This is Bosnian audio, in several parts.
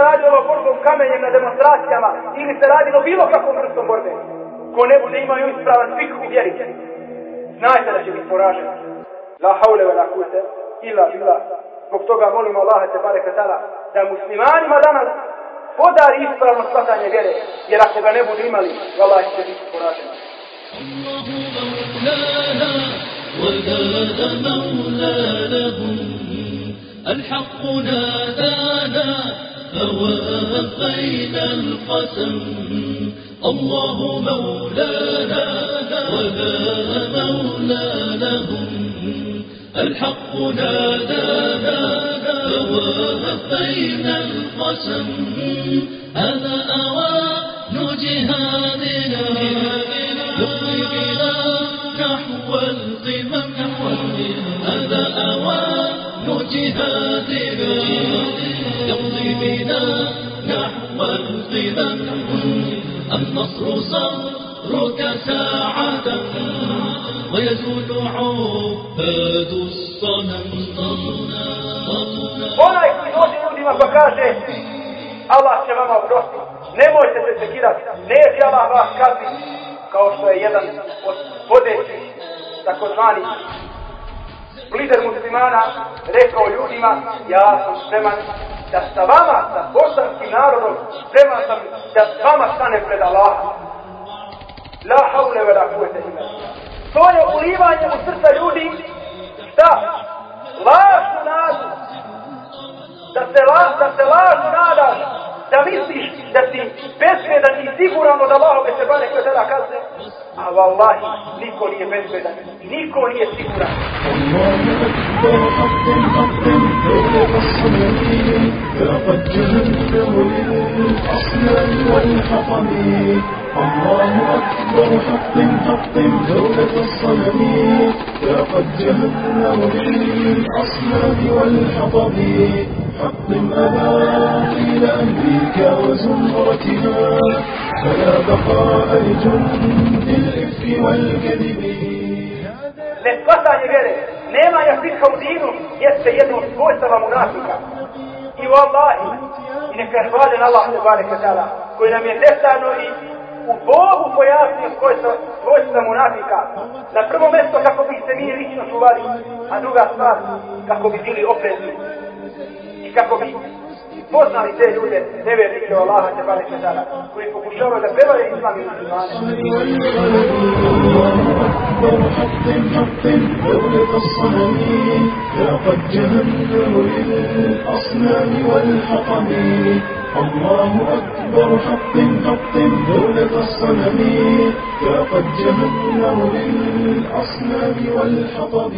radilo o borbom kamenjem na demonstracijama, ili se radilo bilo kakvom vrstom borbe. Ko ne bude imao ispravan fik u vjeri, znajte da će biti poražen. La haule ve la kute, illa bila. Zbog toga molimo Allaha te bare katala, da muslimanima danas podari ispravno shvatanje vjere, jer ako ga ne budu imali, vallahi će biti poražen. الله مولانا وذاك مولى لهم الحق نادانا فوافينا القسم. الله مولانا ولا مولى لهم الحق نادانا فوافينا القسم. هذا أوان جهادنا. نحو القمم هذا أوان جهادنا يمضي بنا نحو القمم النصر صبرك ساعة ويزول عباد الصنم Onaj koji dođe ljudima pa kaže Allah će vama oprostiti. Nemojte se sekirati. Neće Allah vas kazni. Kao što je jedan od vodećih takozvani lider muslimana rekao ljudima ja sam spreman da sa vama, sa bosanskim narodom, spreman sam da s vama stane pred Allah. La haule vera la kuvete illa billah. To je ulivanje u srca ljudi šta? Lažnu nadu. Da se, la, da se lažno nadaš, da misliš da si bezbedan i siguran od Allahove se bane koje tada kazne. A vallahi, niko nije bezbedan, niko nije siguran. لقد جهنم أصلا والحطم الله أكبر حطم حطم دولة الصنم يا قد جهلنا وجهي الأصنام والحطب حطم أنا إلى أمريكا وزمرتها فلا بقاء لجند الإفك والكذب للقطع غيره najbolja slika u dinu, jeste jedno od svojstava munafika. I u Allahi, i neka je hvaljen Allah te bare kadala, koji nam je detaljno i u Bogu pojasnio svojstva, svojstva munafika. Na prvo mjesto kako bi se mi lično čuvali, a druga stvar kako bi bili oprezni. I kako bi poznali te ljude, nevjernike Allaha te bare kadala, koji pokušavaju da prevare islam i muslimane. أكبر حق حق دولة الصنم لقد جهنم للأصنام والحطم الله أكبر حق حق دولة الصنم لقد جهنم للأصنام والحطم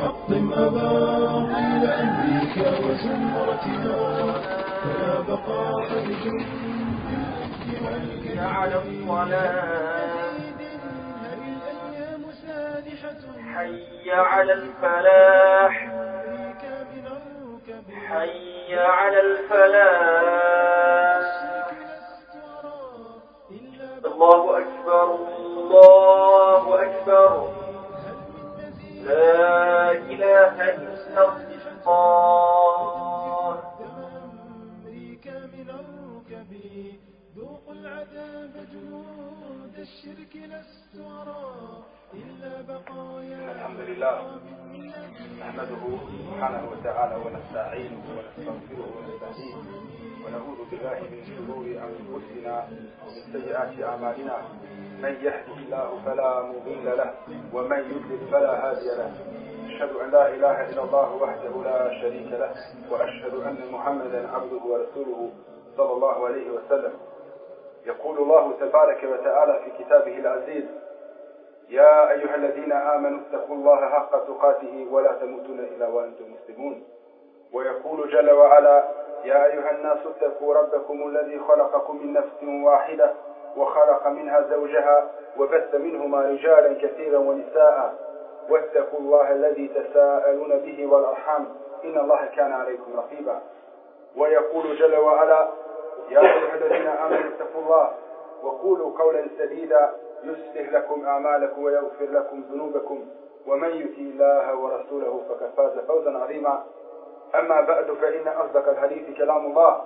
حطم أباطيل أمريكا وزمرتها فلا بقاء لجند الإفك على الصلاة حي على الفلاح. حي على الفلاح. الله أكبر الله أكبر. لا إله إلا الله. ذوقوا العذاب جنود الشرك لست بقايا الحمد لله نحمده سبحانه وتعالى ونستعينه ونستغفره ونستهديه ونعوذ بالله من شرور أنفسنا ومن سيئات أعمالنا. من يهده الله فلا مضل له ومن يضلل فلا هادي له. أشهد أن لا إله إلا الله وحده لا شريك له وأشهد أن محمدا عبده ورسوله صلى الله عليه وسلم. يقول الله تبارك وتعالى في كتابه العزيز يا أيها الذين آمنوا اتقوا الله حق تقاته ولا تموتن إلا وأنتم مسلمون. ويقول جل وعلا يا أيها الناس اتقوا ربكم الذي خلقكم من نفس واحدة وخلق منها زوجها وبث منهما رجالا كثيرا ونساء. واتقوا الله الذي تساءلون به والأرحام. إن الله كان عليكم رقيبا. ويقول جل وعلا يا أيها الذين آمنوا اتقوا الله وقولوا قولا سديدا. يصلح لكم أعمالكم ويغفر لكم ذنوبكم. ومن يطع الله ورسوله فقد فاز فوزا عظيما. أما بعد فإن أصدق الحديث كلام الله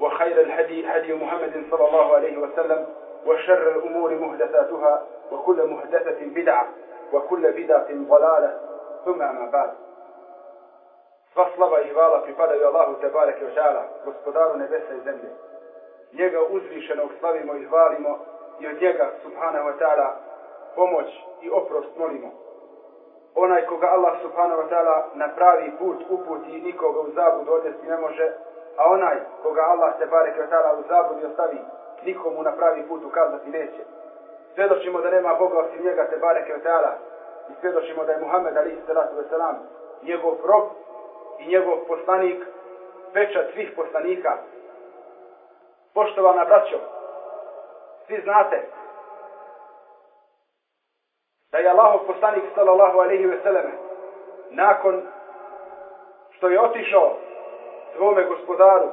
وخير الهدي هدي محمد صلى الله عليه وسلم وشر الأمور محدثاتها وكل محدثة بدعة وكل بدعة ضلالة ثم أما بعد. Sva slava i hvala pripadaju Allahu Tebareke ta'ala, gospodaru nebesa i zemlje. Njega uzvišenog slavimo i hvalimo i od njega, subhanahu wa ta'ala, pomoć i oprost molimo. Onaj koga Allah subhanahu wa ta'ala na pravi put uputi i nikoga u zabud odnesti ne može, a onaj koga Allah se barek wa ta'ala u zabudi ostavi, nikomu na pravi put ukazati neće. Svjedočimo da nema Boga osim njega te barek wa ta'ala i svjedočimo da je Muhammed alihi salatu wa salam njegov rob i njegov poslanik, pečat svih poslanika. Poštovana braćo, svi znate da je Allahov poslanik sallallahu alaihi ve selleme nakon što je otišao svome gospodaru,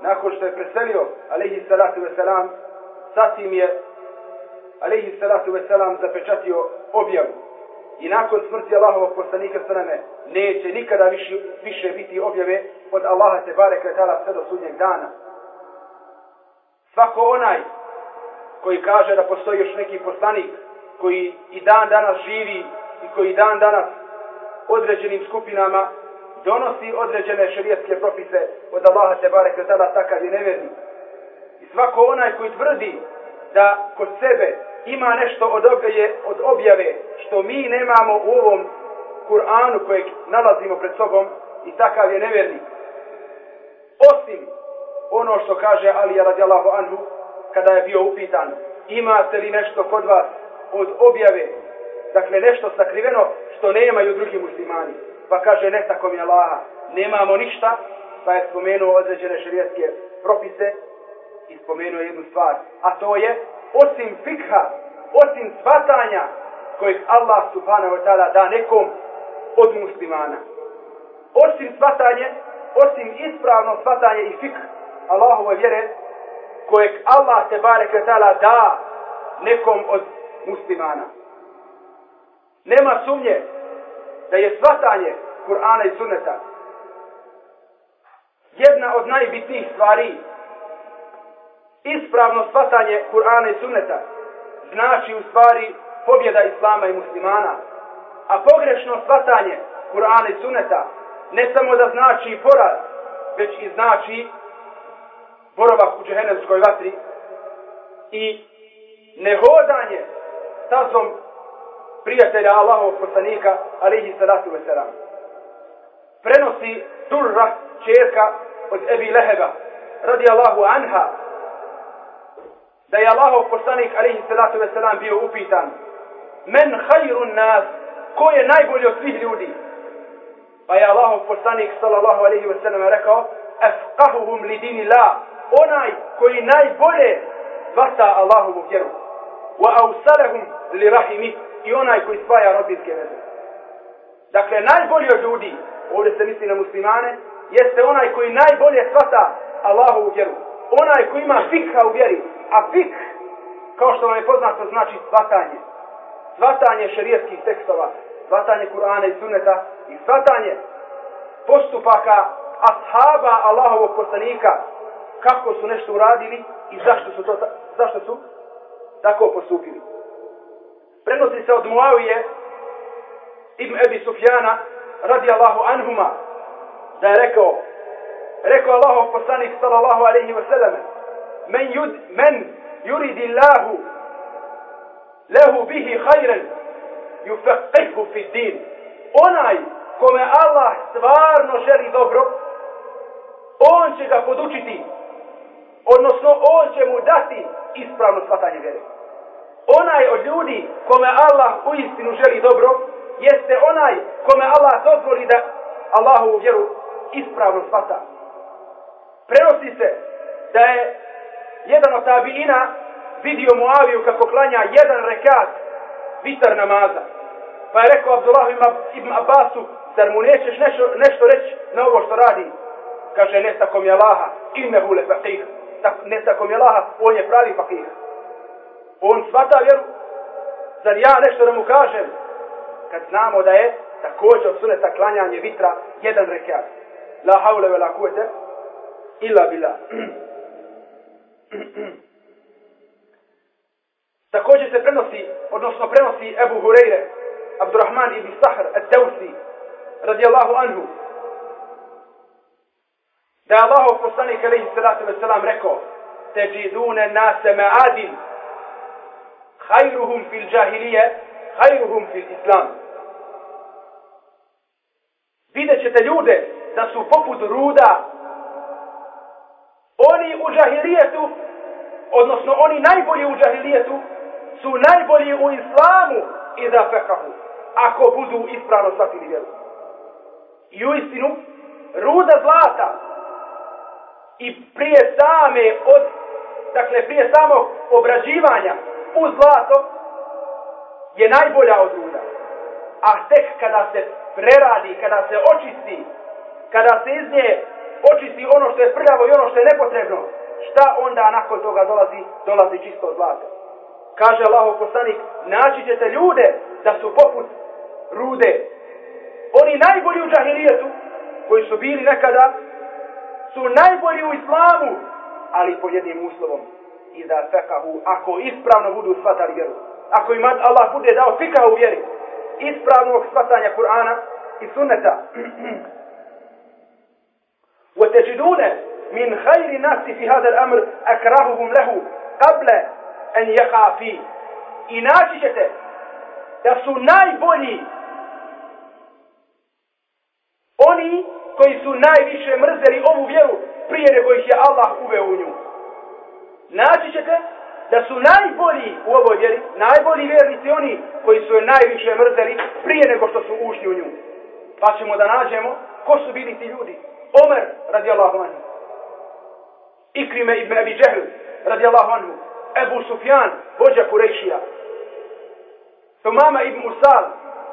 nakon što je preselio alaihi salatu ve selam, satim je alaihi salatu ve selam zapečatio objavu. I nakon smrti Allahovog poslanika sveme neće nikada više, više biti objave od Allaha te bare kretala sve do sudnjeg dana. Svako onaj koji kaže da postoji još neki poslanik koji i dan danas živi i koji dan danas određenim skupinama donosi određene šerijetske propise od Allaha te bare tada takav je nevjernik. I svako onaj koji tvrdi da kod sebe ima nešto od objave, od objave što mi nemamo u ovom Kur'anu kojeg nalazimo pred sobom i takav je nevjernik. Osim ono što kaže Ali radijallahu anhu kada je bio upitan imate li nešto kod vas od objave? Dakle nešto sakriveno što nemaju drugi muslimani. Pa kaže ne tako mi Allaha. Nemamo ništa pa je spomenuo određene širijetske propise i spomenuo jednu stvar a to je osim fikha osim svatanja kojeg Allah subhanahu wa ta'ala da nekom od muslimana. Osim svatanje, osim ispravno svatanje i fikh Allahove vjere, kojeg Allah te barek wa da nekom od muslimana. Nema sumnje da je svatanje Kur'ana i sunneta jedna od najbitnijih stvari ispravno svatanje Kur'ana i sunneta znači u stvari pobjeda Islama i muslimana. A pogrešno svatanje Kur'ana i Sunneta ne samo da znači poraz, već i znači boravak u džehennemskoj vatri i nehodanje tazom prijatelja Allahovog poslanika, alihi salatu veselam. Prenosi Durra, čerka od Ebi Leheba, radi Allahu anha, da je Allahov poslanik alihi salatu veselam, bio upitan men hajrun nas? Ko je najbolji od svih ljudi? Pa je Allahov poslanik sallallahu alihi veselam, rekao efqahuhum li dini la onaj koji najbolje vata Allahovu vjeru. Wa ausalehum li rahimi i onaj koji spaja rodinske veze. Dakle najbolji od ljudi ovdje se misli na muslimane jeste onaj koji najbolje svata Allahovu vjeru. Onaj koji ima fikha u vjeri. A fik, kao što vam je poznato, znači svatanje. Svatanje šarijetskih tekstova, svatanje Kur'ana i Sunneta i svatanje postupaka ashaba Allahovog poslanika, kako su nešto uradili i zašto su, to, zašto su tako postupili. Prenosi se od Muavije Ibn Ebi Sufjana radi Allahu anhuma da je rekao rekao Allahov poslanik sallallahu alaihi wa sallam men, yud, men yuridi Allahu lehu bihi khayran yufaqihu fi din. Onaj kome Allah stvarno želi dobro, on će ga podučiti, odnosno on će mu dati ispravno shvatanje vjere. Onaj od ljudi kome Allah u istinu želi dobro, jeste onaj kome Allah dozvoli da Allahovu vjeru ispravno shvata. Prenosi se da je jedan od tabiina vidio Muaviju kako klanja jedan rekat vitar namaza. Pa je rekao Abdullah ibn Abbasu, zar mu nećeš nešto, nešto reći na ovo što radi? Kaže, ne tako mi Allaha, innehu le faqih. Ne tako mi Allaha, on je pravi fakir. On svata vjeru. Zar ja nešto da mu kažem? Kad znamo da je također od suneta klanjanje vitra jedan rekat. La haule ve la kuvete illa billah. Također se prenosi, odnosno prenosi Ebu Hureyre, Abdurrahman ibn Sahr, Ad-Dawsi, radijallahu anhu, da je Allahov poslanik alaihi salatu wa selam rekao, teđidune nase ma'adin, hajruhum fil džahilije, hajruhum fil islam. Vidjet ćete ljude da su poput ruda, oni u džahilijetu, odnosno oni najbolji u džahilijetu, su najbolji u islamu i da fekahu, ako budu ispravno shvatili vjeru. I u istinu, ruda zlata i prije same od, dakle prije samog obrađivanja u zlato je najbolja od ruda. A tek kada se preradi, kada se očisti, kada se iz nje očisti ono što je prljavo i ono što je nepotrebno, šta onda nakon toga dolazi? Dolazi čisto zlato. Kaže Allahov poslanik, naći ćete ljude da su poput rude. Oni najbolji u džahilijetu, koji su bili nekada, su najbolji u islamu, ali po jednim uslovom. I da fekahu, ako ispravno budu shvatali vjeru. Ako im Allah bude dao fika u vjeri, ispravnog shvatanja Kur'ana i sunneta. وتجدون من خير الناس في هذا الأمر أكرههم له قبل أن يقع فيه i naći ćete da su najbolji oni koji su najviše mrzeli ovu vjeru prije nego ih je Allah uveo u nju. Naći ćete da su najbolji u ovoj vjeri, najbolji vjernici oni koji su je najviše mrzeli prije nego što su ušli u nju. Pa ćemo da nađemo ko su bili ti ljudi. Omer radijallahu anhu. Ikrime ibn Abi Džehl radijallahu anhu. Ebu Sufjan, vođa Kurešija, Tumama ibn Usal,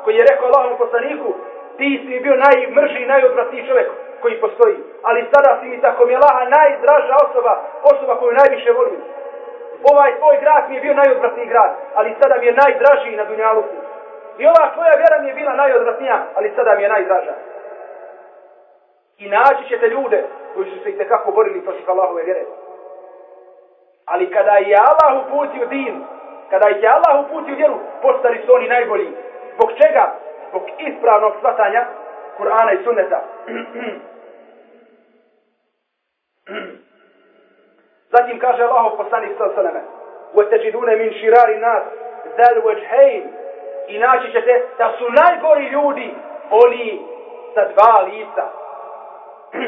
koji je rekao Allahom poslaniku, ti si bio najmrži i najodvratniji čovjek koji postoji. Ali sada si mi tako mi je Laha najdraža osoba, osoba koju najviše volim. Ovaj tvoj grad mi je bio najodvratniji grad, ali sada mi je najdražiji na Dunjaluku. I ova tvoja vjera mi je bila najodvratnija, ali sada mi je najdraža. I naći ćete ljude koji su se i tekako borili protiv Allahove vjere. Ali kada je Allah uputio din, kada je Allah uputio vjeru, postali su oni najbolji. Zbog čega? Zbog ispravnog shvatanja Kur'ana i sunneta. Zatim kaže Allah poslanik sallallahu alejhi ve selleme: "Wa min shirari nas zal wajhayn." I naći ćete da su najgori ljudi oni sa dva lica.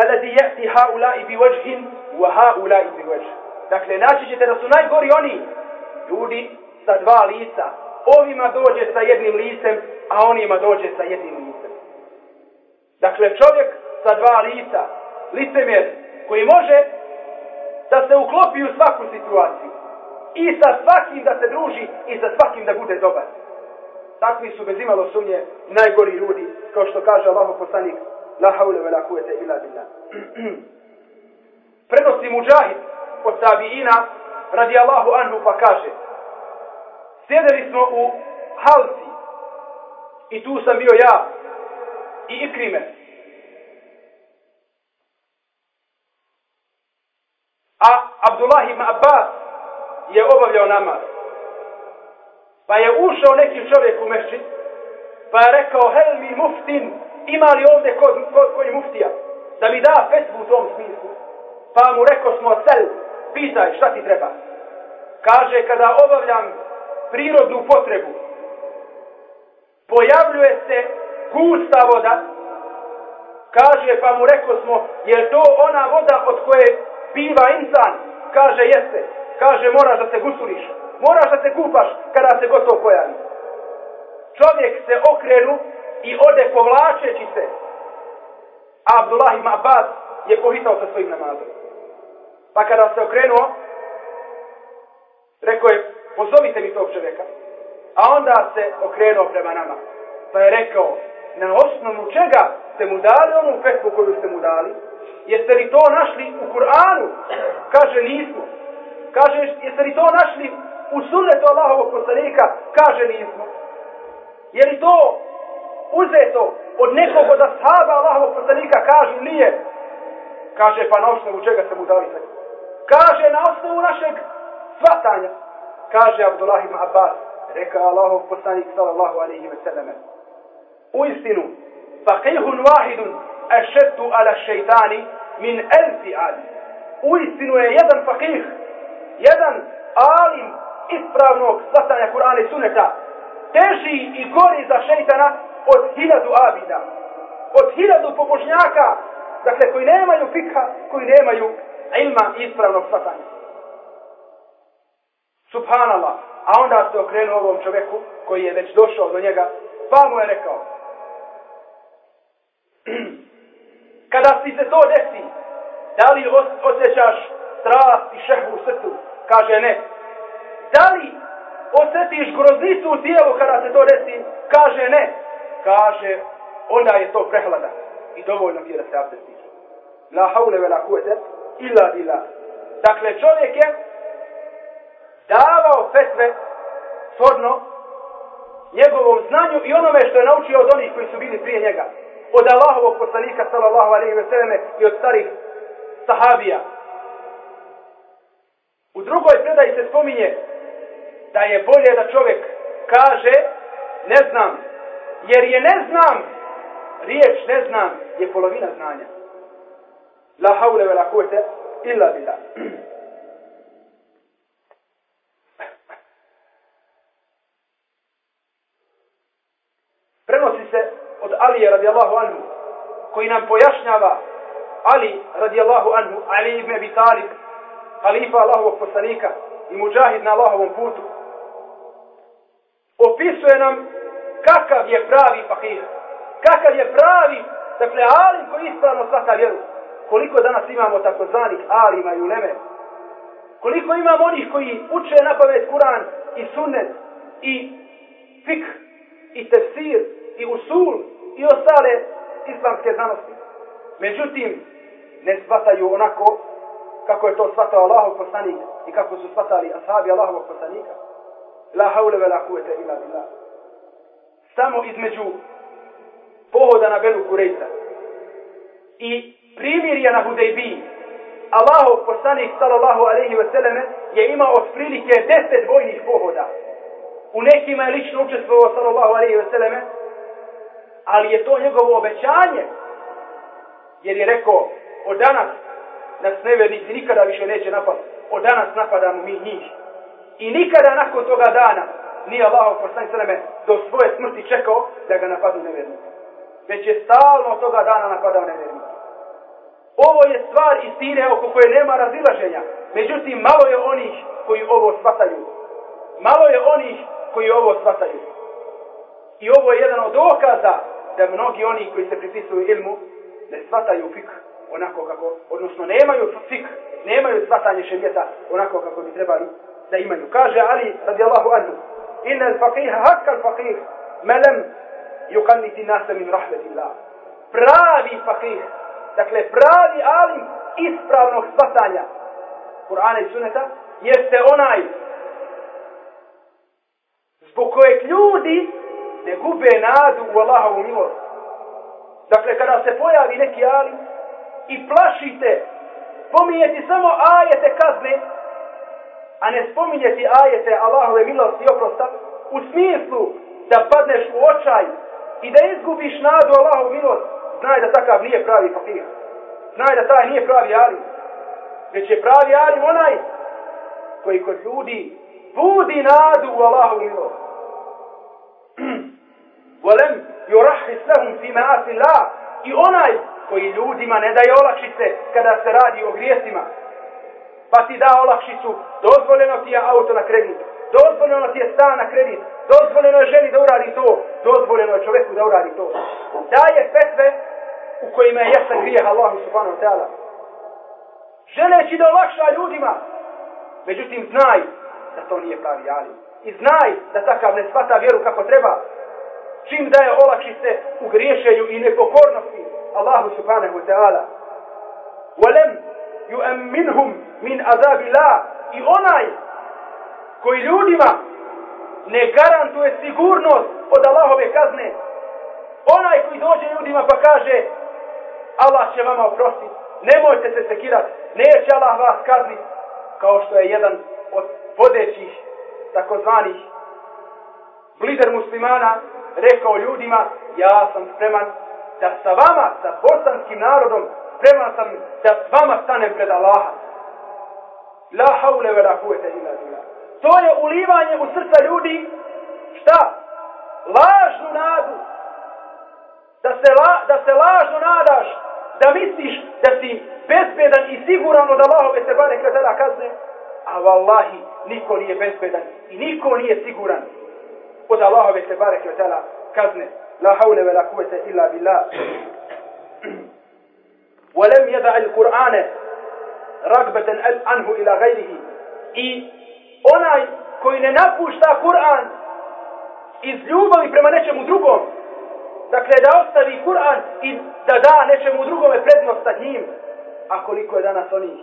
Alladhi yati haula'i bi wajhin wa haula'i bi wajh. Dakle, naći ćete da su najgori oni ljudi sa dva lica. Ovima dođe sa jednim licem, a onima dođe sa jednim licem. Dakle, čovjek sa dva lica, licemjer, koji može da se uklopi u svaku situaciju i sa svakim da se druži i sa svakim da bude dobar. Takvi su bez imalo sumnje najgori ljudi, kao što kaže Allah poslanik, la haule ve la kuvete ila billah. Prenosi muđahid od tabiina radi Allahu anhu pa kaže sjedeli smo u halci. I tu sam bio ja i ikrime. A Abdullah ibn Abbas je obavljao namaz. Pa je ušao neki čovjek u mešćin pa je rekao hel mi muftin ima li ovdje ko, ko, koji muftija da mi da fetvu u tom smislu? Pa mu rekao smo sel pitaj šta ti treba. Kaže, kada obavljam prirodnu potrebu, pojavljuje se gusta voda, kaže, pa mu rekao smo, je to ona voda od koje biva insan? Kaže, jeste. Kaže, moraš da se gusuriš. Moraš da se kupaš kada se gotovo pojavi. Čovjek se okrenu i ode povlačeći se. A Abdullah ibn Abbas je pohitao sa svojim namazom. Pa kada se okrenuo, rekao je, pozovite mi tog čovjeka. A onda se okrenuo prema nama. Pa je rekao, na osnovu čega ste mu dali onu fetvu koju ste mu dali? Jeste li to našli u Kur'anu? Kaže, nismo. Kaže, jeste li to našli u sunnetu Allahovog poslanika? Kaže, nismo. Je li to uzeto od nekog od ashaba Allahovog poslanika? Kažu, nije. Kaže, pa na osnovu čega ste mu dali fetvu? Kaže, na osnovu našeg svatanja. Kaže Abdullah ibn Abbas, reka Allahov poslanik sallallahu alaihi ve selleme. U istinu, faqihun wahidun ašeddu ala šeitani min elfi ali. U istinu je jedan faqih, jedan alim ispravnog svatanja Kur'ana i suneta, teži i gori za šeitana od hiljadu abida. Od hiljadu pobožnjaka, dakle koji nemaju fika, koji nemaju ilma ispravnog svatanja. Subhanallah. A onda se okrenuo ovom čovjeku koji je već došao do njega, pa mu je rekao, kada ti se to desi, da li osjećaš strast i šehu u srcu? Kaže ne. Da li osjetiš groznicu u tijelu kada se to desi? Kaže ne. Kaže, onda je to prehlada. I dovoljno ti je da se abdestiš. La haule vela kuvete illa billah. Dakle, čovjek je davao fetve shodno njegovom znanju i onome što je naučio od onih koji su bili prije njega. Od Allahovog poslanika sallallahu alaihi ve selleme i od starih sahabija. U drugoj predaji se spominje da je bolje da čovjek kaže ne znam, jer je ne znam, riječ ne znam je polovina znanja. La haule ve la kuvete illa billah. prenosi se od Alije radijallahu anhu, koji nam pojašnjava Ali radijallahu anhu, Ali ibn Abi Talib, halifa Allahovog poslanika i muđahid na Allahovom putu, opisuje nam kakav je pravi fakir, kakav je pravi, dakle, alim koji ispravno svata vjeru. Koliko danas imamo takozvanih alima i uleme, koliko imamo onih koji uče na pamet Kur'an i sunnet i fikh i tefsir i usul i ostale islamske znanosti. Međutim, ne shvataju onako kako je to shvatao Allahov poslanik i kako su shvatali ashabi Allahovog poslanika. La haule ve la kuvete ila billah. Samo između pohoda na Benu Kurejta i primirja na Hudejbiji, Allahov poslanik sallallahu alaihi ve selleme je imao otprilike deset vojnih pohoda. U nekima je lično učestvovao sallallahu alaihi ve selleme, ali je to njegovo obećanje. Jer je rekao, od danas nas nevernici nikada više neće napasti. Od danas napadamo mi njih. I nikada nakon toga dana nije Allah poslani sveme do svoje smrti čekao da ga napadu nevernici. Već je stalno od toga dana napadao nevernici. Ovo je stvar istine oko koje nema razilaženja. Međutim, malo je onih koji ovo shvataju. Malo je onih koji ovo shvataju. I ovo je jedan od dokaza da mnogi oni koji se pripisuju ilmu ne shvataju fik onako kako, odnosno nemaju fik, nemaju shvatanje šerijeta onako kako bi trebali da imaju. Kaže Ali radijallahu anhu, inna al-faqih hakka al-faqih, melem yuqanniti nasa min rahmetillah. Pravi faqih, dakle pravi alim ispravnog shvatanja Kur'ana i Sunneta, jeste onaj zbog kojeg ljudi ne gube nadu u Allahovu milost. Dakle, kada se pojavi neki ali i plašite, spominjeti samo ajete kazne, a ne spominjeti ajete Allahove milosti i oprosta, u smislu da padneš u očaj i da izgubiš nadu Allahovu milost, znaj da takav nije pravi fakir. Znaj da taj nije pravi alim. Već je pravi alim onaj koji kod ljudi budi nadu u Allahovu milost. ولم يرحس لهم في معاصي الله i onaj koji ljudima ne daje olakšice kada se radi o grijesima pa ti da olakšicu dozvoljeno ti je auto na kredit dozvoljeno ti je stan na kredit dozvoljeno je ženi da uradi to dozvoljeno je čoveku da uradi to daje fetve u kojima je jasan grijeh Allahu subhanahu wa ta'ala. Želeći da olakša ljudima, međutim znaj da to nije pravi ali. I znaj da takav ne shvata vjeru kako treba. Čim daje olakšice u griješenju i nepokornosti Allahu subhanahu wa ta'ala. Walem yu'amminhum min azabi la i onaj koji ljudima ne garantuje sigurnost od Allahove kazne. Onaj koji dođe ljudima pa kaže Allah će vama oprostiti, nemojte se sekirati, neće Allah vas kazniti, kao što je jedan od vodećih takozvanih blider muslimana rekao ljudima, ja sam spreman da sa vama, sa bosanskim narodom, spreman sam da s vama stanem pred Allaha. La haule ve la kuvete ila. To je ulivanje u srca ljudi, šta? Lažnu nadu. Da se, la, da se lažno nadaš, da misliš da si bezbedan i siguran od Allahove se bare kada kazne, a vallahi niko nije bezbedan i niko nije siguran od Allahove se bare kada kazne. La haule ve la kuvete illa billah. ولم يدع القرآن رغبة عنه إلى غيره i onaj koji ne napušta Kur'an iz ljubavi prema nečemu drugom, dakle da ostavi Kur'an i da da nečemu drugome prednost sa njim, a koliko je danas onih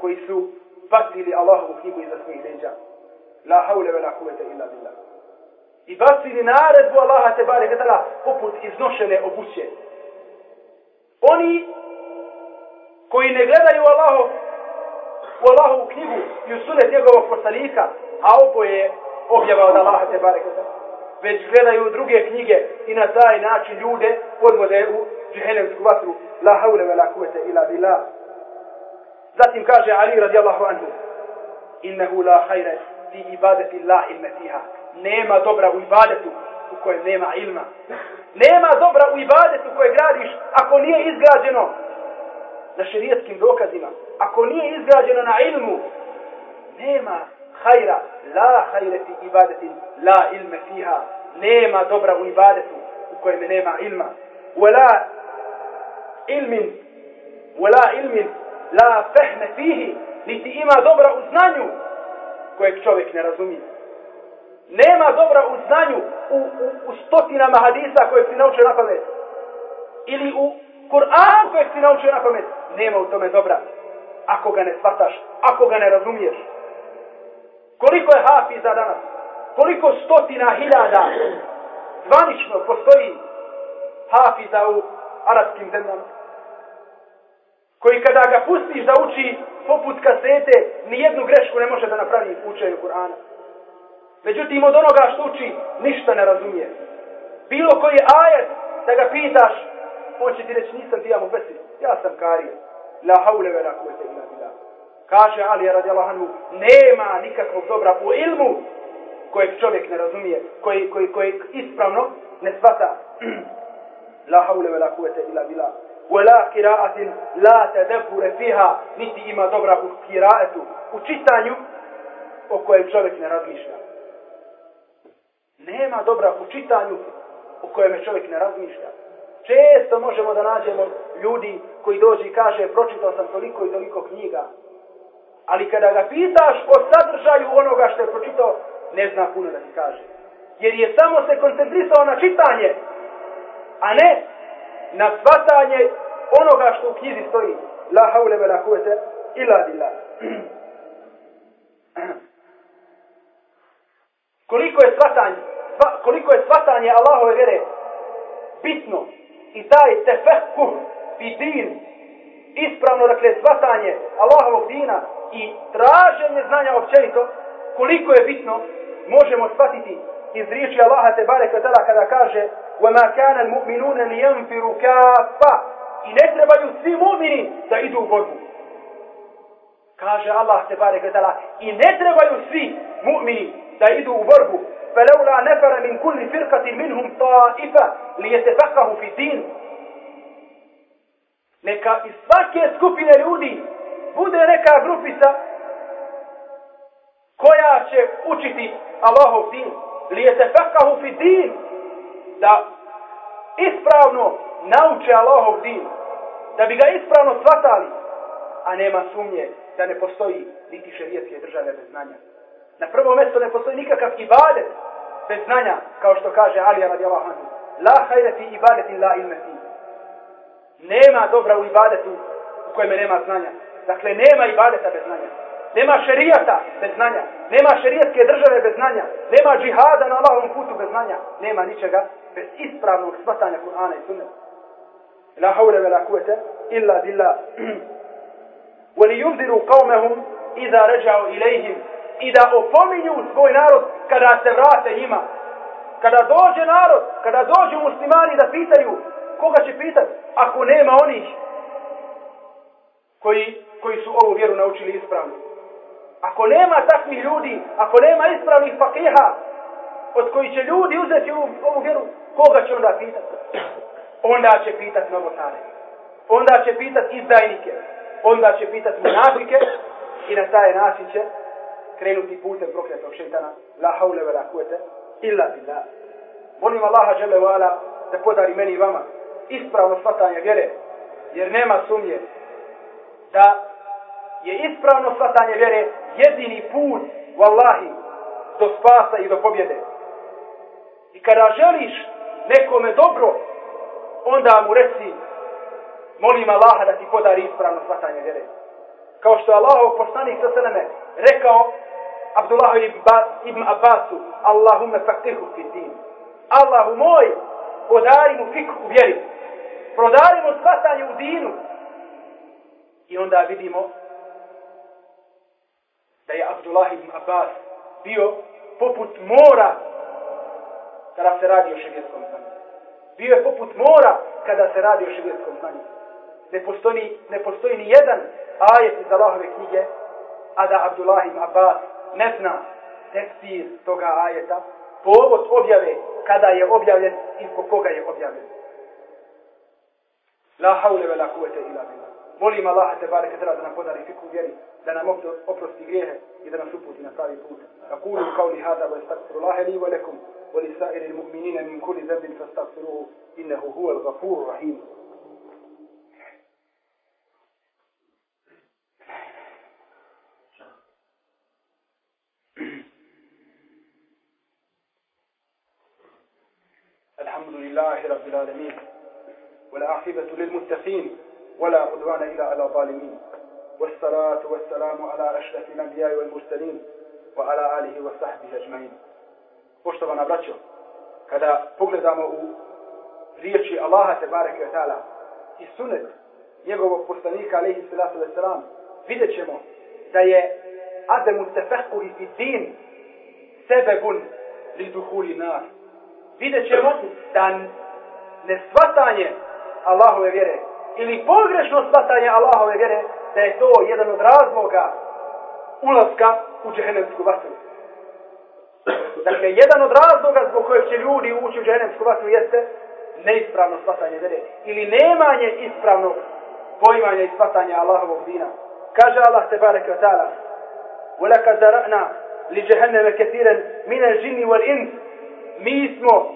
koji su bacili Allahovu knjigu iza svojih leđa. La haule ve la kuvete illa billah. I bacili naredbu Allaha te bare kada poput iznošene obuće. Oni koji ne gledaju Allahov u Allahovu knjigu i u sunet njegovog poslanika, a oboje je objava od Allaha te bare već gledaju druge knjige i na taj način ljude podvode u džihenemsku vatru. La haule ve la kuvete ila billah. Zatim kaže Ali radijallahu anhu innehu la hajre fi ibadeti la ilme fiha nema dobra u ibadetu u kojem nema ilma nema dobra u ibadetu koje gradiš ako nije izgrađeno na šerijetskim dokazima ako nije izgrađeno na ilmu nema hajra, la hajre fi ibadetin, la ilme fiha. Nema dobra u ibadetu u kojem nema ilma. Wala ilmin, wala ilmin, la fehme fihi, niti ima dobra u znanju kojeg čovjek ne razumije. Nema dobra u znanju u, u, u stotinama hadisa koje si naučio na pamet. Ili u Kur'an kojeg si naučio na pamet. Nema u tome dobra. Ako ga ne shvataš, ako ga ne razumiješ. Koliko je hafiza danas? Koliko stotina hiljada zvanično postoji hafiza u arapskim zemljama? Koji kada ga pustiš da uči poput kasete, ni jednu grešku ne može da napravi učenju Kur'ana. Međutim, od onoga što uči, ništa ne razumije. Bilo koji ajet da ga pitaš, on će ti reći, nisam ti ja mu besi, ja sam karija. La haule vela kuvete ila bila. Kaže Ali radijallahu anhu, nema nikakvog dobra u ilmu kojeg čovjek ne razumije, koji, koji, koji ispravno ne svata. la haule vela kuvete ila bila. ولا قراءة لا تدبر فيها niti ima dobra u kiraetu, u čitanju o kojem čovjek ne razmišlja. Nema dobra u čitanju o kojem čovjek ne razmišlja. Često možemo da nađemo ljudi koji dođe i kaže pročitao sam toliko i toliko knjiga. Ali kada ga pitaš o sadržaju onoga što je pročitao, ne zna puno da ti kaže. Jer je samo se koncentrisao na čitanje, a ne na svatanje onoga što u knjizi stoji. La haule ve la kuvete ila billah. koliko je svatanje, sva, koliko je svatanje Allahove vjere bitno i taj tefekuh i din ispravno, dakle, svatanje Allahovog dina i traženje znanja općenito, koliko je bitno, možemo shvatiti iz riječi Allaha te bareka tada kada kaže وَمَا كَانَ الْمُؤْمِنُونَ لِيَنْفِرُوا كَافَ I ne trebaju svi mu'mini da idu u borbu. Kaže Allah te bareka tada i ne trebaju svi mu'mini da idu u borbu. فَلَوْلَا نَفَرَ مِنْ كُلِّ فِرْقَةٍ مِنْهُمْ طَائِفَ لِيَتَفَقَهُ فِي دِينِ Neka iz svake skupine ljudi bude neka grupica koja će učiti Allahov din. Li je tefakahu fi din. Da ispravno nauče Allahov din, da bi ga ispravno shvatali, a nema sumnje da ne postoji niti šerijetske države bez znanja. Na prvo mjesto ne postoji nikakav ibadet bez znanja, kao što kaže Alija radijallahu anhu. La hajreti ibadeti la ilmeti. Nema dobra u ibadetu u kojem nema znanja. Dakle, nema ibadeta bez znanja. Nema šerijata bez znanja. Nema šerijatske države bez znanja. Nema džihada na Allahovom putu bez znanja. Nema ničega bez ispravnog shvatanja Kur'ana i sunneta. La haule ve la kuvete illa billah. وَلِيُنْذِرُوا قَوْمَهُمْ إِذَا رَجَعُوا إِلَيْهِمْ I da opominju svoj narod kada se vrate njima. Kada dođe narod, kada dođu muslimani da pitaju, koga će pitati? Ako nema onih koji, koji su ovu vjeru naučili ispravno. Ako nema takvih ljudi, ako nema ispravnih fakiha, od koji će ljudi uzeti ovu, ovu vjeru, koga će onda pitati? Onda će pitati novotare. Onda će pitati izdajnike. Onda će pitati munafike i na taj način će krenuti putem prokretog šeitana. La haule ve la kuvete illa billah. Molim Allaha žele vala da podari meni i vama ispravno shvatanje vjere, jer nema sumnje da je ispravno shvatanje vjere jedini put, wallahi, do spasa i do pobjede. I kada želiš nekome dobro, onda mu reci, molim Allaha da ti podari ispravno shvatanje vjere. Kao što je Allahov poslanik sa sveme rekao Abdullah ibn Abbasu, Allahumme faktihu fi din. Allahu moj, podari mu fikhu u vjeri. Prodari mu shvatanje u dinu. I onda vidimo da je Abdullah ibn Abbas bio poput mora kada se radi o šerijetskom znanju. Bio je poput mora kada se radi o šerijetskom znanju. Ne postoji, ne postoji ni jedan ajet iz Allahove knjige, a da Abdullah ibn Abbas ne zna tefsir toga ajeta, povod objave kada je objavljen i zbog koga je objavljen. La haule ve la kuvete ila bila. Molim Allaha te bareke da nam podari fiku vjeri, da nam oprosti grijehe i da nas uputi na pravi put. Aqulu qawli hada wa astaghfirullaha li wa lakum wa li sa'iril mu'minina min kulli dhanbin fastaghfiruhu innahu huwal ghafurur rahim. الحمد لله رب العالمين والعاقبة للمتقين ولا عدوان إلا على الظالمين والصلاة والسلام على أشرف الأنبياء والمرسلين وعلى آله وصحبه أجمعين Poštovana braćo, kada pogledamo u riječi Allaha te bareke ve taala i sunet njegovog poslanika alejhi salatu ve selam, videćemo da je ademu tefekkuhi fi din sebebun li duhuli nar. Videćemo da nesvatanje Allahove vjere ili pogrešno shvatanje Allahove vjere, da je to jedan od razloga ulaska u džehennemsku vatru. Dakle, jedan od razloga zbog kojeg će ljudi ući u džehennemsku vatru jeste neispravno shvatanje vjere ili nemanje ispravnog poimanja i shvatanja Allahovog dina. Kaže Allah te bareke wa ta'ala وَلَكَدْ زَرَأْنَا لِجَهَنَّمَ كَثِيرًا مِنَ الْجِنِّ وَالْإِنْسِ Mi smo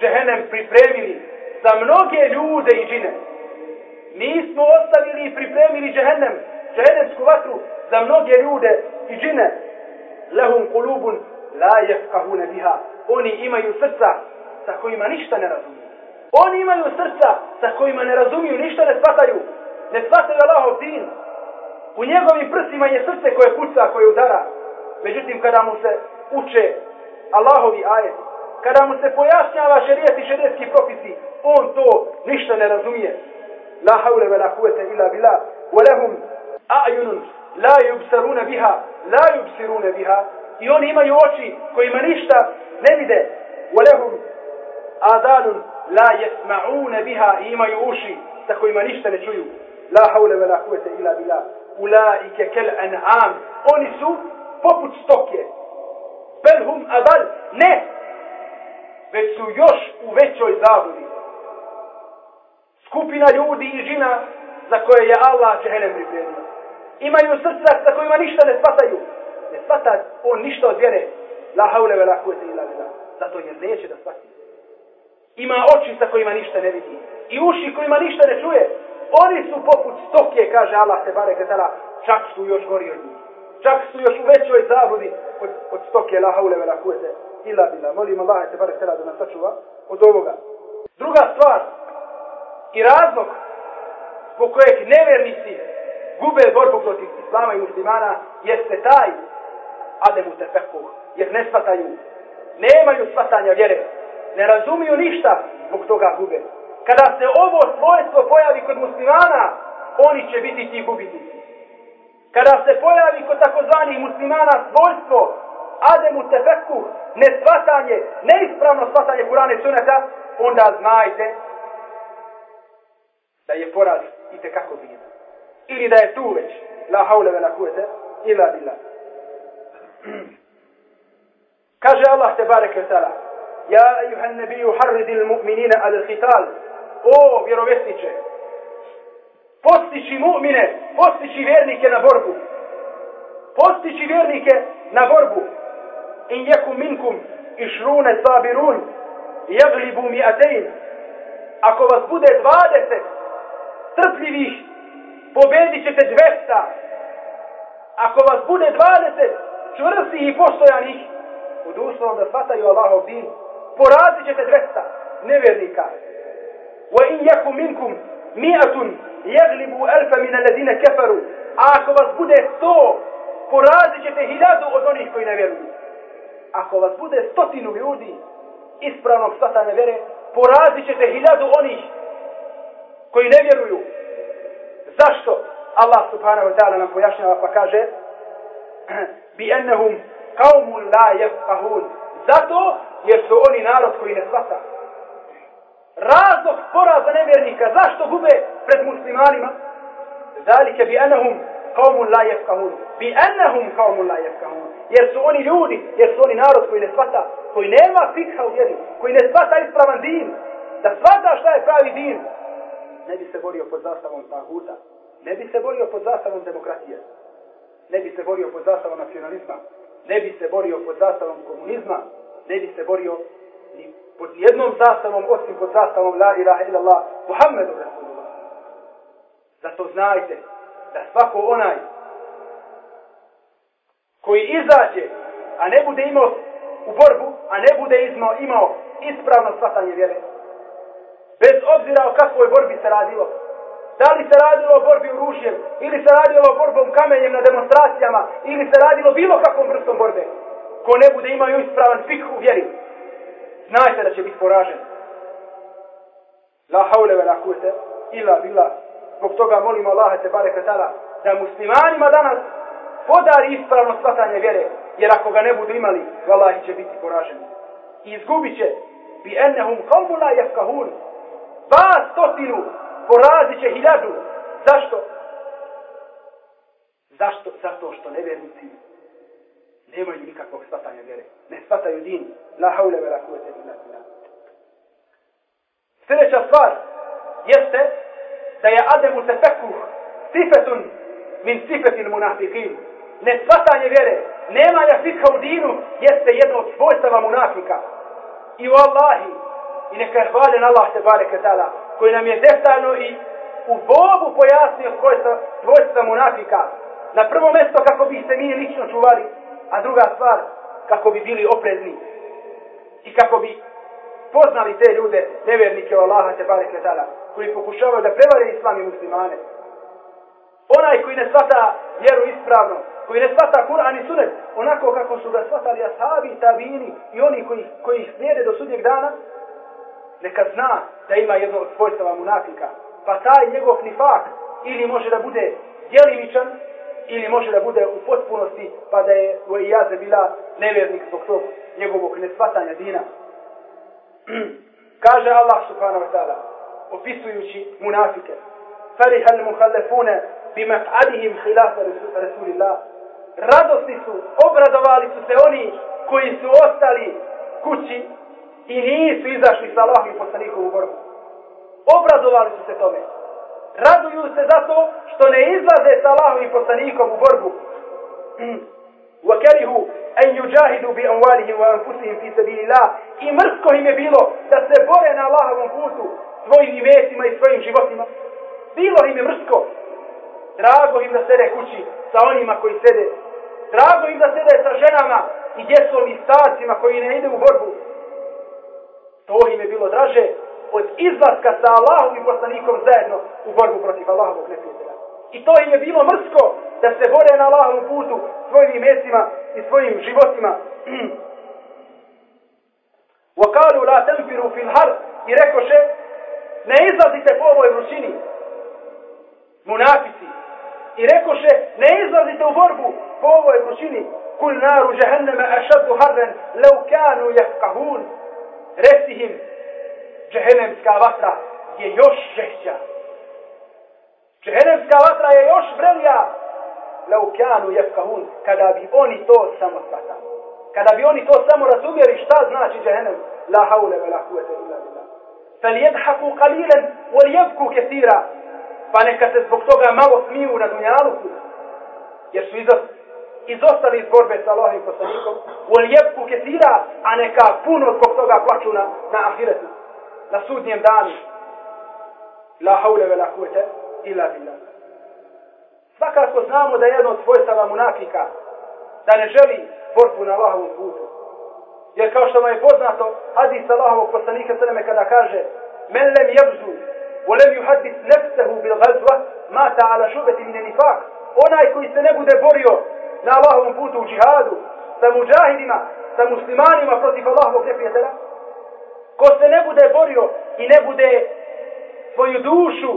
džehennem pripremili za mnoge ljude i džine. Mi smo ostavili i pripremili džehennem, džehennemsku vatru za mnoge ljude i džine. Lahum kulubun la jefkahune biha. Oni imaju srca sa kojima ništa ne razumiju. Oni imaju srca sa kojima ne razumiju, ništa ne shvataju. Ne shvataju Allahov din. U njegovim prsima je srce koje kuca, koje udara. Međutim, kada mu se uče Allahovi ajeti, kada mu se pojašnjava šerijet i šerijetski propisi, on to ništa ne razumije. La حول ولا قوة إلا illa ولهم أعين a'yunun la بها biha, la yubsiruna biha. I oni imaju oči kojima ništa ne vide. ولهم آذان la yasma'una biha. I imaju uši sa kojima ništa ne čuju. La حول ولا قوة إلا illa أولئك كالأنعام an'am. Oni su poput stoke. Belhum abal Ne, već su još u većoj zabudi. Skupina ljudi i žina za koje je Allah džehennem pripremio. Imaju srca sa kojima ništa ne shvataju. Ne shvata on ništa od vjere. La haule ve la kuvete ila bila. Zato jer neće da shvati. ima oči sa kojima ništa ne vidi i uši kojima ništa ne čuje. Oni su poput stoke, kaže Allah te bare kretala. čak su još gori od njih. Čak su još u većoj zavodi od, od stoke la haule vela kuvete ila bila. Molim Allah te bare kretala da nas sačuva od ovoga. Druga stvar i razlog zbog kojeg nevernici gube borbu protiv islama i muslimana jeste taj ademu tefekuh, jer ne shvataju, nemaju shvatanja vjere, ne razumiju ništa, zbog toga gube. Kada se ovo svojstvo pojavi kod muslimana, oni će biti ti gubitnici. Kada se pojavi kod takozvanih muslimana svojstvo, ademu tefekuh, neshvatanje, neispravno shvatanje Kurane i Suneta, onda znajte da je poraz i tekako bilo. Ili da je tu već, la haule vela kuvete, ila bila. Kaže Allah te bareke tala, Ja ejuhan nebiju harridil mu'minina al hital, o vjerovjesniče, postići mu'mine, postići vjernike na borbu. Postići vjernike na borbu. In jekum minkum išrune sabirun, jaglibu mi atein. Ako vas bude 20 strpljivih, pobedit ćete 200. Ako vas bude 20 čvrstih i postojanih, pod uslovom da shvataju Allahov din, porazit ćete 200 nevjernika. Wa in yakum minkum mi'atun yaghlibu alfa min alladhina kafaru. A ako vas bude 100, porazit ćete hiljadu od onih koji ne vjeruju. Ako vas bude stotinu ljudi ispravnog shvatanja vjere, porazit ćete hiljadu onih koji ne vjeruju. Zašto? Allah subhanahu wa ta'ala nam pojašnjava pa kaže bi ennehum kaumun la jefahun. Zato jer su oni narod koji ne shvata. Razlog poraza nevjernika, zašto gube pred muslimanima? Zalike bi enahum kaumun la jefahun. Bi ennehum kaumun la jefahun. Jer su oni ljudi, jer su oni narod koji ne shvata, koji nema fikha u vjeri, koji ne shvata ispravan din. Da shvata šta je pravi din, ne bi se borio pod zastavom tahuta, ne bi se borio pod zastavom demokratije, ne bi se borio pod zastavom nacionalizma, ne bi se borio pod zastavom komunizma, ne bi se borio ni pod jednom zastavom, osim pod zastavom La ilaha illallah, Muhammedu Rasulullah. Zato znajte da svako onaj koji izađe, a ne bude imao u borbu, a ne bude imao, imao ispravno shvatanje vjere, bez obzira o kakvoj borbi se radilo, da li se radilo o borbi oružjem, ili se radilo o borbom kamenjem na demonstracijama, ili se radilo bilo kakvom vrstom borbe, ko ne bude imao ispravan fik u vjeri, znajte da će biti poražen. La haule ve la kute, ila bila. Zbog toga molimo Allaha te bare kretala, da muslimanima danas podari ispravno shvatanje vjere, jer ako ga ne budu imali, vallahi će biti poraženi. I izgubit će, bi ennehum kaumu la jefkahun, ba stotinu, porazit će hiljadu. Zašto? Zašto? Zato što nevjernici nemaju nikakvog shvatanja vjere. Ne shvataju din. La haule ve la kuvete illa billah. Sljedeća stvar jeste da je Ademu se pekuh sifetun min sifetil munafikin. Ne shvatanje vjere, nemanja fikha u dinu, jeste jedno od svojstava munafika. I u Allahi, i neka je hvaljen Allah te bareke tala, koji nam je detaljno i u Bogu pojasnio svojstva, svojstva munafika. Na prvo mjesto kako bi se mi lično čuvali, a druga stvar kako bi bili oprezni i kako bi poznali te ljude, nevjernike Allaha te barek letala, koji pokušavaju da prevare islam i muslimane. Onaj koji ne svata vjeru ispravno, koji ne svata Kur'an i Sunet, onako kako su ga svatali ashabi, tabini i oni koji, koji ih slijede do sudnjeg dana, neka zna da ima jedno od svojstava munafika. Pa taj njegov nifak ili može da bude djelimičan, ili može da bude u potpunosti, pa da je u Ijaze bila nevjernik zbog tog njegovog nesvatanja dina. Kaže Allah subhanahu wa ta'ala, opisujući munafike, فرح المخلفون بمقعدهم خلاف رسول الله radosni su, obradovali su se oni koji su ostali kući i nisu izašli sa Allahom i poslanikom u borbu. Obradovali su se tome. Raduju se zato što ne izlaze sa Allahom i poslanikom u borbu. وكرهوا أن يجاهدوا بأموالهم وأنفسهم في سبيل الله i mrsko im je bilo da se bore na Allahovom putu svojim imecima i svojim životima. Bilo im je mrsko. Drago im da sede kući sa onima koji sede. Drago im da sede sa ženama i djecom i starcima koji ne ide u borbu. To im je bilo draže od izlaska sa Allahom i poslanikom zajedno u borbu protiv Allahovog neprijatelja. I to im je bilo mrsko da se bore na Allahovom putu svojim imecima i svojim životima. وَقَالُوا لَا تَنْفِرُوا فِي الْحَرْ I rekoše, ne izlazite po ovoj vrućini. Munafici. I rekoše, ne izlazite u borbu po ovoj vrućini. Kul naru jahannama ašaddu harren, lev kanu jefkahun. Reci im, džehennemska vatra je još žešća. Džehennemska vatra je još vrelija. Lev kanu jefkahun, kada bi oni to samo shvatali. Kada bi oni to samo razumjeli šta znači džehennem, la haule ve la kuvete illa billah. Fel jedhaku qalilan, wal jebku kesira. Pa neka se zbog toga malo smiju na dunjaluku, jer su izos, izostali iz borbe sa Allahim poslanikom, u jebku kesira, a neka puno zbog toga plaću na, na ahiretu, na sudnjem danu. La haule ve la kuvete ila billah. Svakako znamo da je jedno od svojstava munafika, da ne želi borbu na Allahovom putu. Jer kao što vam je poznato, hadis Allahovog poslanika sveme kada kaže Men lem jebzu, o lem juhadis nefsehu bil gazva, mata ala šubeti mine nifak. Onaj koji se ne bude borio na Allahovom putu u džihadu, sa muđahidima, sa muslimanima protiv Allahovog neprijatelja, ko se ne bude borio i ne bude svoju dušu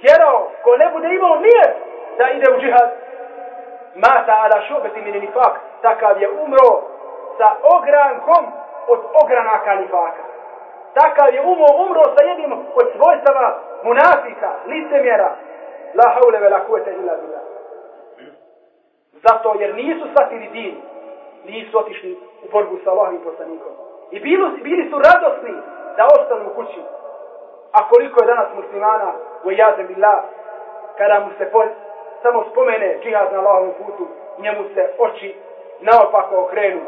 tjerao, ko ne bude imao nijet da ide u džihad, mata ala šobeti mine nifak, takav je umro sa ogrankom od ogranaka nifaka. Takav je umro, umro sa jednim od svojstava munafika, licemjera. La haule ve la kuvete illa billah. Zato jer nisu shvatili din, nisu otišli u borbu sa Allahom i poslanikom. I bili, bili su radosni da ostanu u kući. A koliko je danas muslimana u jazem billah, kada mu se pol, samo spomene džihad na Allahovom putu, njemu se oči naopako okrenu.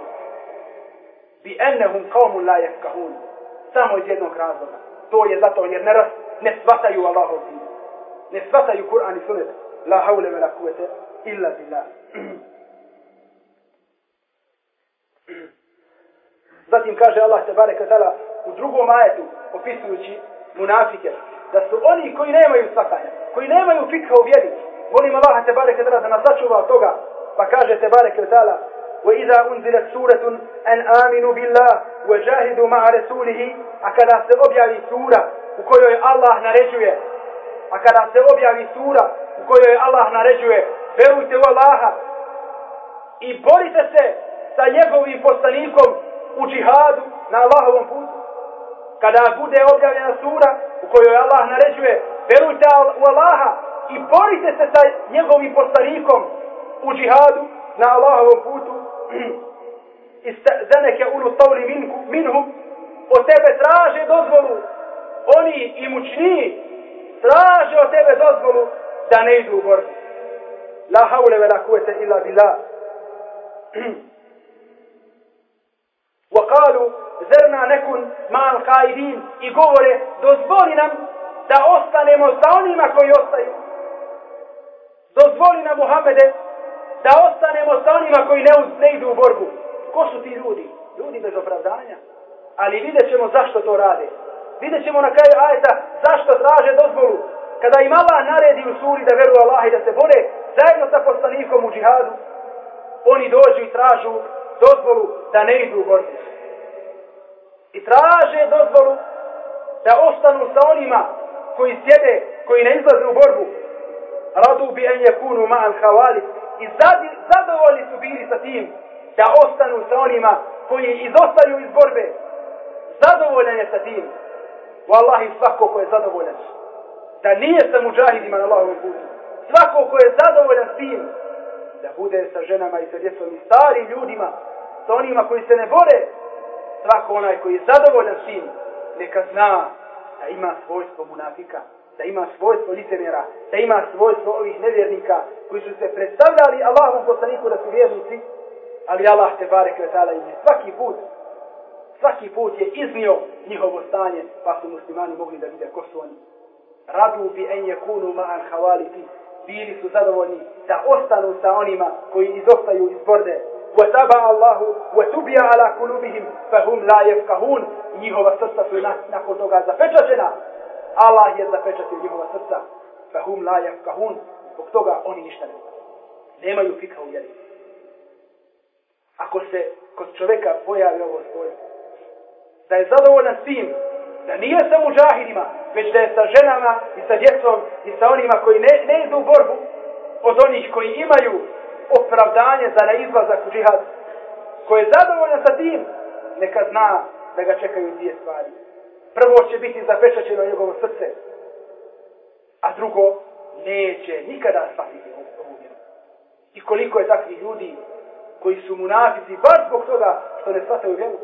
Bi ennehum qawmun la jefkahun. Samo iz jednog razloga. To je zato jer ne, raz, ne svataju Allahov din. Ne svataju Kur'an i sunet. La haule ve la kuvete illa billah. Zatim kaže Allah te barek tala u drugom ajetu opisujući munafike da su oni koji nemaju svatanja, koji nemaju fikha u vjeri. Molim Allah te barek tala da nas sačuva od toga pa kaže te barek tala وإذا أنزلت سورة أن آمنوا بالله وجاهدوا مع رسوله أكدا سأبيعي سورة وكيو الله نرجوه أكدا سأبيعي سورة وكيو الله نرجوه verujte u Allaha i borite se sa njegovim poslanikom u džihadu na Allahovom putu. Kada bude objavljena sura u kojoj Allah naređuje, verujte u Allaha i borite se sa njegovim poslanikom u džihadu na Allahovom putu. Istazeneke ulu tavli minhu, minhum, od tebe traže dozvolu, oni i mučniji traže od tebe dozvolu da ne idu u borbu. La haule ve la kuvete illa billah. وقالوا zerna nekun mal kaidin i govore dozvoli nam da ostanemo sa onima koji ostaju. Dozvoli nam Muhammede da ostanemo sa onima koji ne, ne idu u borbu. Ko su ti ljudi? Ljudi bez opravdanja. Ali vidjet ćemo zašto to rade. Vidjet ćemo na kraju ajeta zašto traže dozvolu. Kada im Allah naredi u suri da veru Allah i da se bore zajedno sa poslanikom u džihadu, oni dođu i tražu dozvolu da ne idu u borbu. I traže dozvolu da ostanu sa onima koji sjede, koji ne izlaze u borbu. Radu bi en yakunu ma'al havali. I zadovoljni su bili sa tim da ostanu sa onima koji izostaju iz borbe. Zadovoljan je sa tim. Wallahi svako ko je zadovoljan. Da nije sa muđahidima na Allahovom putu. Svako ko je zadovoljan s tim da bude sa ženama i sa djecom i starim ljudima, sa onima koji se ne bore, svako onaj koji je zadovoljan s tim, neka zna da ima svojstvo munafika. da ima svojstvo licemjera, da ima svojstvo ovih nevjernika koji su se predstavljali Allahom poslaniku da su vjernici, ali Allah te barek vetala im je svaki put svaki put je iznio njihovo stanje, pa su muslimani mogli da vide ko su oni. Radu bi en je kunu ma'an havaliti, bili su zadovoljni da ostanu sa onima koji izostaju iz borde. وَتَبَا اللَّهُ وَتُبِيَ عَلَى كُلُوبِهِمْ فَهُمْ لَا يَفْقَهُونَ Njihova srca su nakon toga zapečačena. Allah je zapečatio njihova srca. فَهُمْ لَا يَفْقَهُونَ Zbog toga oni ništa ne znaju. Nemaju fika u vjeri. Ako se kod čoveka pojavi ovo svojstvo, da je zadovoljan s tim, da nije sa muđahidima, već da je sa ženama i sa djecom i sa onima koji ne, ne idu u borbu, od onih koji imaju opravdanje za neizlazak u džihad, koji je zadovoljan sa tim, neka zna da ga čekaju dvije stvari. Prvo će biti zapečačeno njegovo srce, a drugo, neće nikada shvatiti ovu vjeru. I koliko je takvih ljudi koji su munafici baš zbog toga što ne shvataju vjeru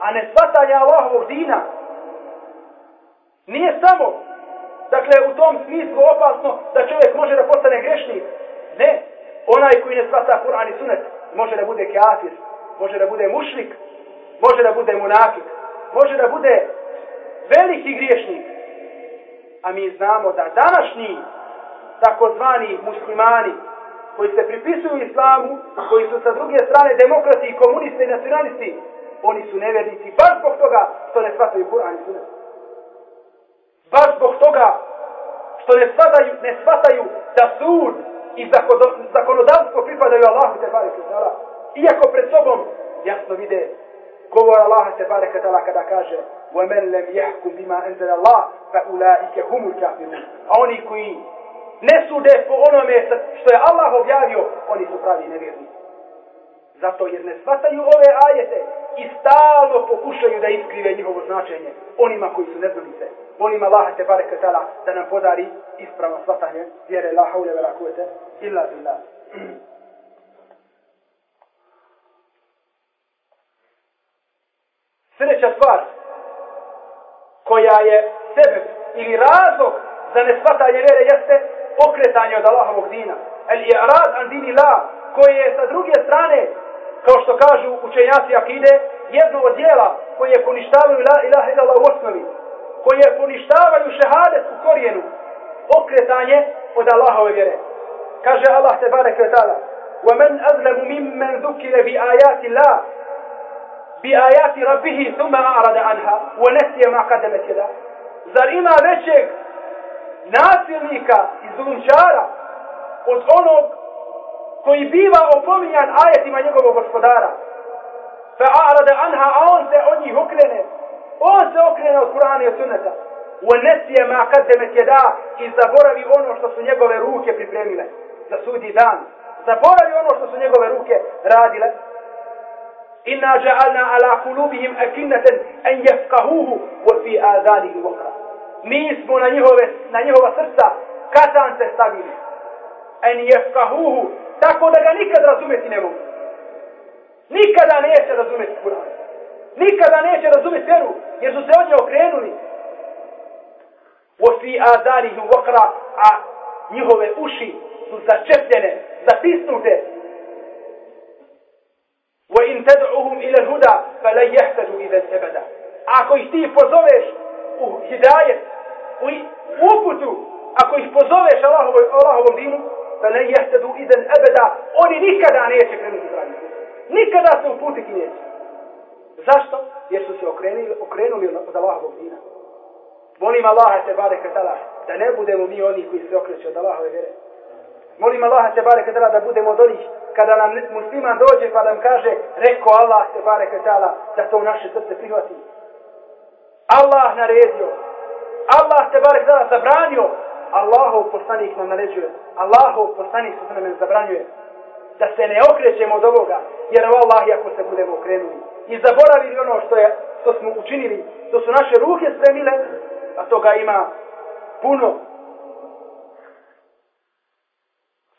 a ne shvatanje Allahovog dina. Nije samo, dakle, u tom smislu opasno da čovjek može da postane grešnik. Ne, onaj koji ne shvata Kur'an i Sunet može da bude kafir, može da bude mušlik, može da bude munafik, može da bude veliki griješnik. A mi znamo da današnji takozvani muslimani koji se pripisuju islamu, koji su sa druge strane demokrati i komunisti i nacionalisti, oni su nevernici baš zbog toga što ne shvataju Kur'an i Sunet. Baš zbog toga što ne shvataju, ne shvataju da sud i zakonodavstvo pripadaju Allahu te barek tala. Iako pred sobom jasno vide govor Allaha te barek tala kada kaže وَمَنْ لَمْ يَحْكُمْ بِمَا أَنْزَلَ اللَّهِ فَأُولَٰئِكَ هُمُ الْكَافِرُونَ A oni koji ne sude po onome što je Allah objavio, oni su pravi nevjernici. Zato jer ne shvataju ove ajete i stalno pokušaju da iskrive njihovo značenje onima koji su neznalice. Molim Allah te bare tala da nam podari ispravno shvatanje vjere la haule vela kuvete illa billah. Sljedeća stvar koja je sebe ili razlog za neshvatanje vjere jeste okretanje od Allahovog dina. El je rad an dini la koje je sa druge strane kao što kažu učenjaci akide, jedno od dijela koje poništavaju la ilaha illallah u osnovi, koje poništavaju šehadet u korijenu, okretanje od Allahove vjere. Kaže Allah te barek ve ta'ala, وَمَنْ أَذْلَمُ مِمَّنْ ذُكِرَ بِآيَاتِ اللَّهِ بِآيَاتِ رَبِّهِ ثُمَّ أَعْرَدَ عَنْهَا وَنَسِيَ مَا قَدَمَتْ يَدَا Zar ima većeg nasilnika i zulumčara od onog koji biva opominjan ajetima njegovog gospodara. Fa a'rada anha, a on se od njih okrene. On se okrene od Kur'ana i od sunneta. Wa nesije ma kaddemet jeda i zaboravi ono što su njegove ruke pripremile za sudi dan. Zaboravi ono što su njegove ruke radile. Inna ja'alna ala kulubihim akinnatan an yafqahuhu wa fi adhanihim waqra. Mi smo na njihove na njihova srca katance stavili. An yafqahuhu tako da ga nikad razumeti ne mogu. Nikada neće razumeti Kur'an. Nikada neće razumeti vjeru, jer su se od nje okrenuli. Ofi adarihim vakra, a njihove uši su začepljene, zatisnute. Wa in tad'uhum ila al-huda fala yahtadu idha abada. Ako ih ti pozoveš u hidajet, u uputu, ako ih pozoveš Allahovom Allahovom dinu, فلن يهتدوا إذا أبدا oni nikada neće krenuti pravi put. Nikada se uputiti neće. Zašto? Jer su se okrenuli, okrenuli od Allahovog dina. Molim Allaha te bare katala da ne budemo mi oni koji se okreću od Allahove vjere. Molim Allaha te bare katala da budemo od onih kada nam musliman dođe pa nam kaže reko Allah te bare katala da to u naše srce prihvati. Allah naredio. Allah te bare katala zabranio Allahov poslanik nam naređuje, Allahov poslanik sa nam zabranjuje da se ne okrećemo od ovoga, jer Allah ako se budemo okrenuli i zaboravili ono što je što smo učinili, to su naše ruke spremile, a toga ima puno.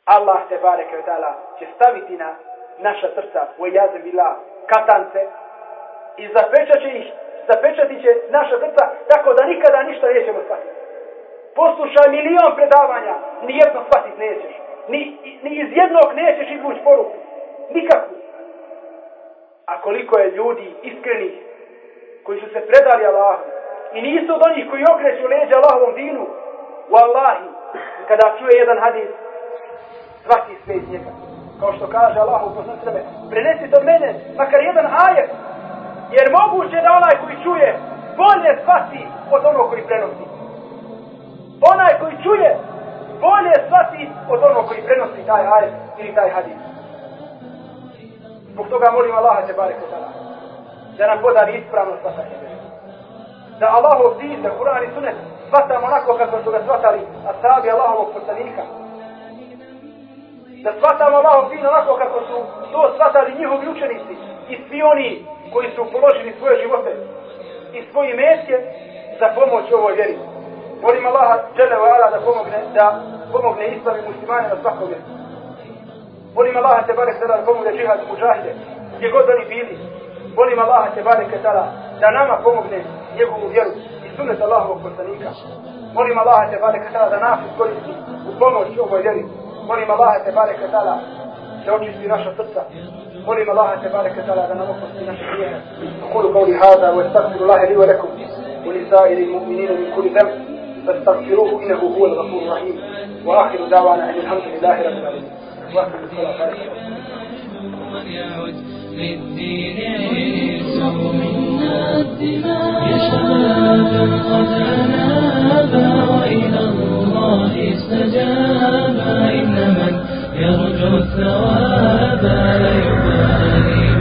Allah te bareke ve taala će staviti na naša srca u jazem bila katance i zapečat će ih, zapečati će naša srca tako da nikada ništa nećemo shvatiti. Poslušaj milion predavanja, ni jedno shvatit nećeš. Ni, ni iz jednog nećeš izvući poruku. Nikakvu. A koliko je ljudi iskrenih koji su se predali Allahu i nisu od onih koji okreću leđa Allahovom dinu u Allahi kada čuje jedan hadis svaki sve iz njega kao što kaže Allah u poslani sebe prenesite od mene makar jedan ajet jer moguće da onaj koji čuje bolje shvati od onog koji prenosi onaj koji čuje bolje shvati od onog koji prenosi taj ajet ili taj hadis. Zbog toga molim Allaha te barek da nam podari ispravno shvatanje. Da Allahov din, da Kur'an i Sunet shvatamo onako kako su ga shvatali ashabi Allahovog poslanika. Da shvatamo Allahov din onako kako su to shvatali njihovi učenici i svi oni koji su položili svoje živote i svoje metke za pomoć ovoj vjeri. Molim Allaha džele wa ala da pomogne, da pomogne islam i muslimane na svakom mjestu. Molim Allaha te barek da pomogne džihad i muđahide, gdje god oni bili. Molim Allaha te barek da nama pomogne njegovu vjeru i sunet Allahovog poslanika. Molim Allaha te barek da nas iskoristi u pomoć ovoj vjeri. molim Allaha te bareke tala da očisti naša srca molim Allaha te bareke tala da nam oprosti naše grijehe aqulu qawli hada wa astaghfirullaha li wa lakum sa'iri al-mu'minina min kulli dhanb فاستغفروه إنه هو الغفور الرحيم. وآخر دعوانا أن الحمد لله رب العالمين. من يرجو الثواب لا يبالي